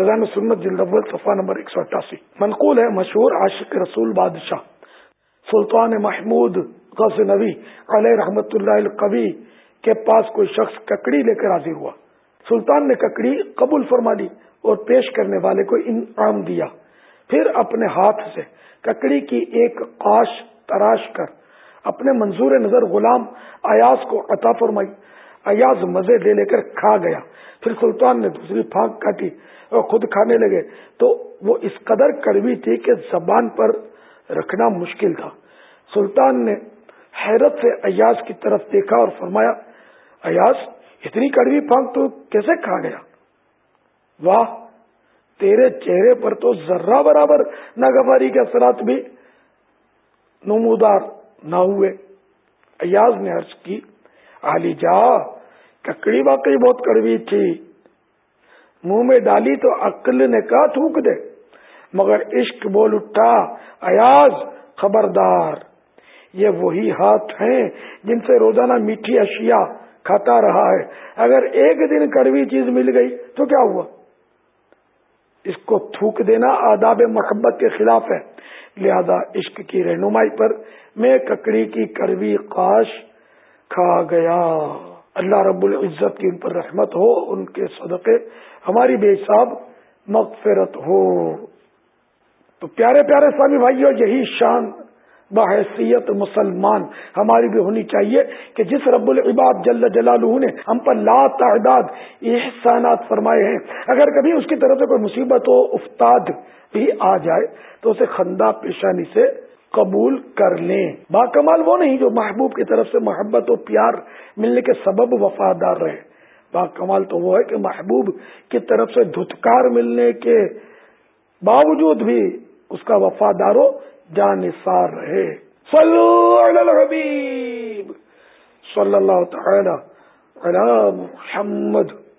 فضان سنت جلد اول صفحہ نمبر ایک سو اٹھاسی۔ منقول ہے، مشہور عاشق رسول بادشاہ سلطان محمود غز نبی علیہ رحمت اللہ القبی کے پاس کوئی شخص ککڑی لے کر حاضر ہوا۔ سلطان نے ککڑی قبول فرما لی اور پیش کرنے والے کو انعام دیا۔ پھر اپنے ہاتھ سے ککڑی کی ایک قاش تراش کر اپنے منظور نظر غلام ایاز کو عطا فرمائی۔ ایاز مزے لے لے کر کھا گیا۔ پھر سلطان نے دوسری پھانک کاٹی اور خود کھانے لگے۔ تو وہ اس قدر کڑوی تھی کہ زبان پر رکھنا مشکل تھا۔ سلطان نے حیرت سے ایاز کی طرف دیکھا اور فرمایا ایاز اتنی کڑوی پھانک تو کیسے کھا گیا؟ واہ، تیرے چہرے پر تو ذرہ برابر ناگواری کے اثرات بھی نمودار نہ ہوئے۔ ایاز نے عرض کی علی جا، ککڑی واقعی بہت کڑوی تھی۔ منہ میں ڈالی تو عقل نے کہا، تھوک دے۔ مگر عشق بول اٹھا، ایاز خبردار۔ یہ وہی ہاتھ ہیں جن سے روزانہ میٹھی اشیاء کھاتا رہا ہے۔ اگر ایک دن کڑوی چیز مل گئی تو کیا ہوا؟ اس کو تھوک دینا آداب محبت کے خلاف ہے۔ لہذا عشق کی رہنمائی پر میں ککڑی کی کڑوی قاش کھا گیا۔ اللہ رب العزت کی ان پر رحمت ہو، ان کے صدقے ہماری بے حساب مغفرت ہو۔ تو پیارے پیارے سوامی بھائیو، یہی شان بحیثیت مسلمان ہماری بھی ہونی چاہیے کہ جس رب العباد جل جلالہ نے ہم پر لا تعداد احسانات فرمائے ہیں، اگر کبھی اس کی طرف سے کوئی مصیبت ہو، افتاد بھی آ جائے تو اسے خندہ پیشانی سے قبول کر لیں۔ با کمال وہ نہیں جو محبوب کی طرف سے محبت و پیار ملنے کے سبب وفادار رہے۔ با کمال تو وہ ہے کہ محبوب کی طرف سے دھتکار ملنے کے باوجود بھی اس کا وفادار و جانصار رہے۔ صلو علی الحبیب صلی اللہ تعالی علی محمد۔